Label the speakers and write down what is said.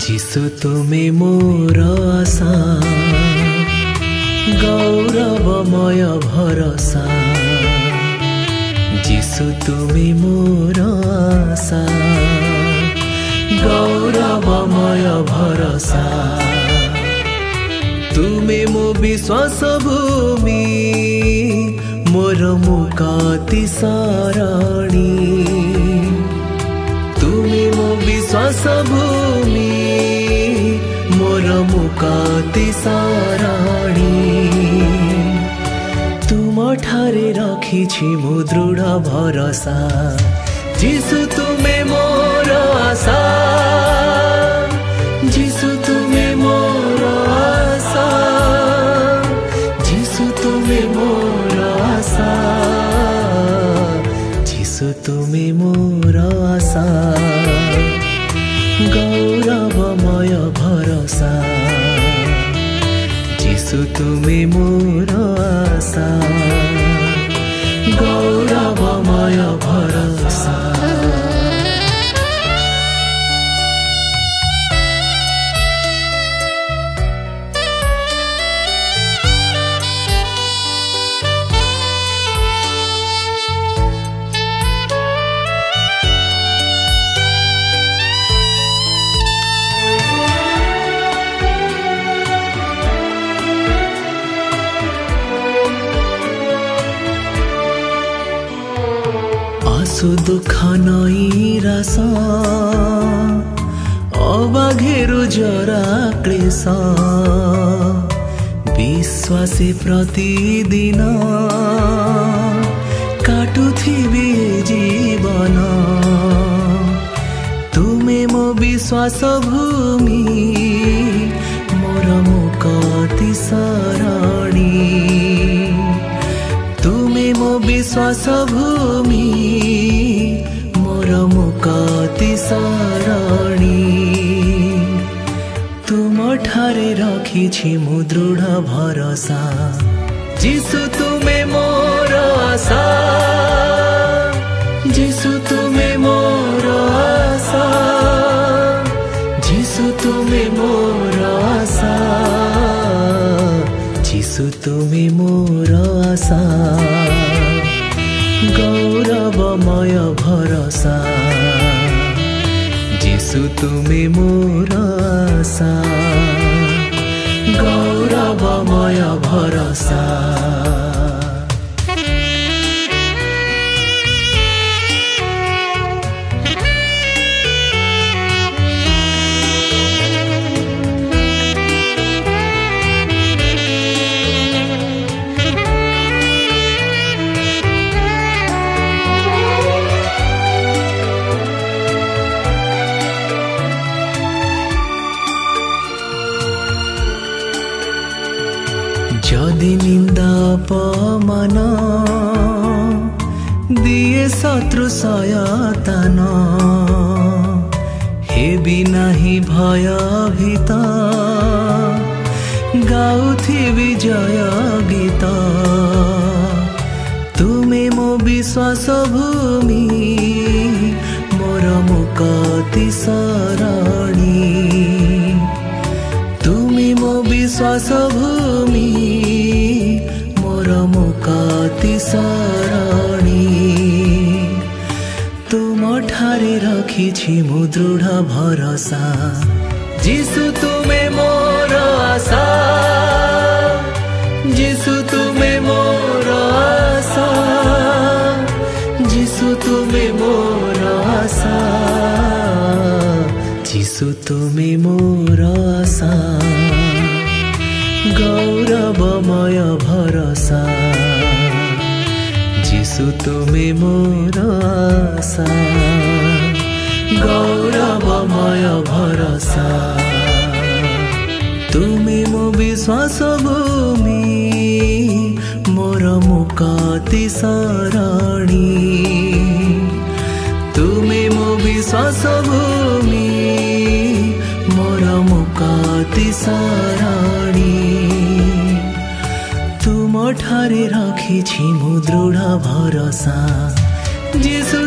Speaker 1: যিশু তুমি মোর আশা গৌরবময় ভরসা যিশু তুমি মোর আশা গৌরবময় ভরসা তুমি মো বিশ্বাস ভূমি মোর মুকাতি সারণী তুমি মো বিশ্বাস ତୁମଠାରେ ରଖିଛି ମୁଁ ଦୃଢ଼ ଭରସା ଯିଶୁ ତୁମେ ମୋର ଆଶା ଯିଶୁ ତୁମେ ମୋର ଆଶା ଯିଶୁ ତୁମେ ମୋର ଆଶା ଯିଶୁ ତୁମେ ମୋର ଆଶା ଗୌରବମୟ ଭରସା যিশু তুমি মোর শুধু খানই রাস অবাঘেরু জরা ক্লেশ বিশ্বাসে প্রতিদিন কাটুথিবি জীবন তুমি মো বিশ্বাস ভূমি মোর মুখ অতি সরণী তুমি মো বিশ্বাস ভূমি রাখিছি মু দৃঢ় ভরসা যিশু তুমি মোর আশা যিশু তুমি মোর আশা যিশু তুমি মোর আশা যিশু তুমি মোর আশা গৌরবময় ভরসা যিশু তুমি মোর আশা गौरवमय भरसा। पामना। दिए शत्रु सयतना। हे बिना ही भय भीता गाउथि विजय गीत। तुम्हें मो विश्वास भूमि। मोर মুকতি সরণী তুমি মো বিশ্বাস ভূমি ରଖିଛି ମୁଁ ଦୃଢ଼ ଭରସା ଯିଶୁ ତୁମେ ମୋର ଆଶା ଯିଶୁ ତୁମେ ମୋର ଆଶା ଯିଶୁ ତୁମେ ମୋର ଆଶା যিশু তুমি মোর আশা গৌরবময় ভরসা যিশু তুমি মোর আশা গৌরবময় ভরসা। তুমি মো বিশ্বাস ভূমি মোর মুকাতি সারণী তুমি মো বিশ্বাস ভূমি মোর মুকাতি সারণী তুম ঠারে রাখিছি মু দৃঢ় ভরসা। যিশু